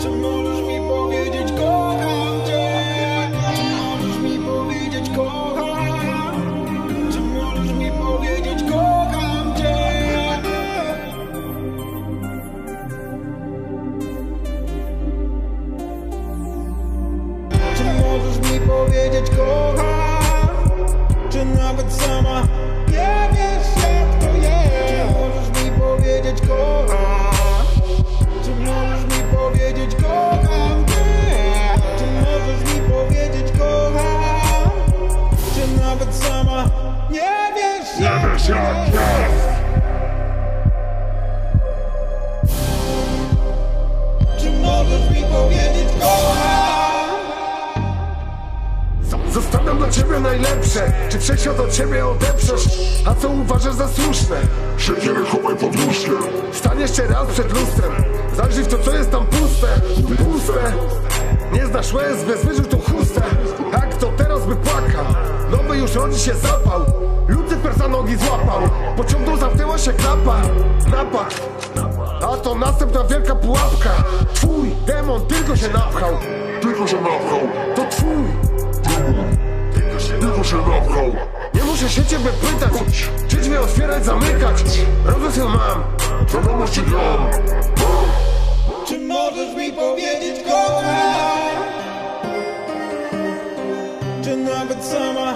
Czy możesz mi powiedzieć kocham? Czy możesz mi powiedzieć kocham? Czy możesz mi powiedzieć kocham? Czy możesz mi powiedzieć kocham? Czy nawet sama Czy nawet sama nie wiesz jak jest? Czy możesz mi powiedzieć kocham? Zostawiam dla ciebie najlepsze Czy wszechświat od ciebie odeprzesz? A co uważasz za słuszne? Siekierę chowaj pod łóżkiem Stań jeszcze raz przed lustrem Zajrzyj w to co jest tam puste Puste Nie znasz łez, bez wyżył rządzi się zapał. Lucyfer za nogi złapał. Pociągnął, zamknęła się klapa. Napad A to następna wielka pułapka. Twój demon tylko się napchał. Tylko się napchał. To twój demon Tylko się napchał. Nie muszę się ciebie pytać. Czy drzwi otwierać, zamykać? Rozumiem ją mam. Wiadomości gram? Czy możesz mi powiedzieć kocham? Czy nawet sama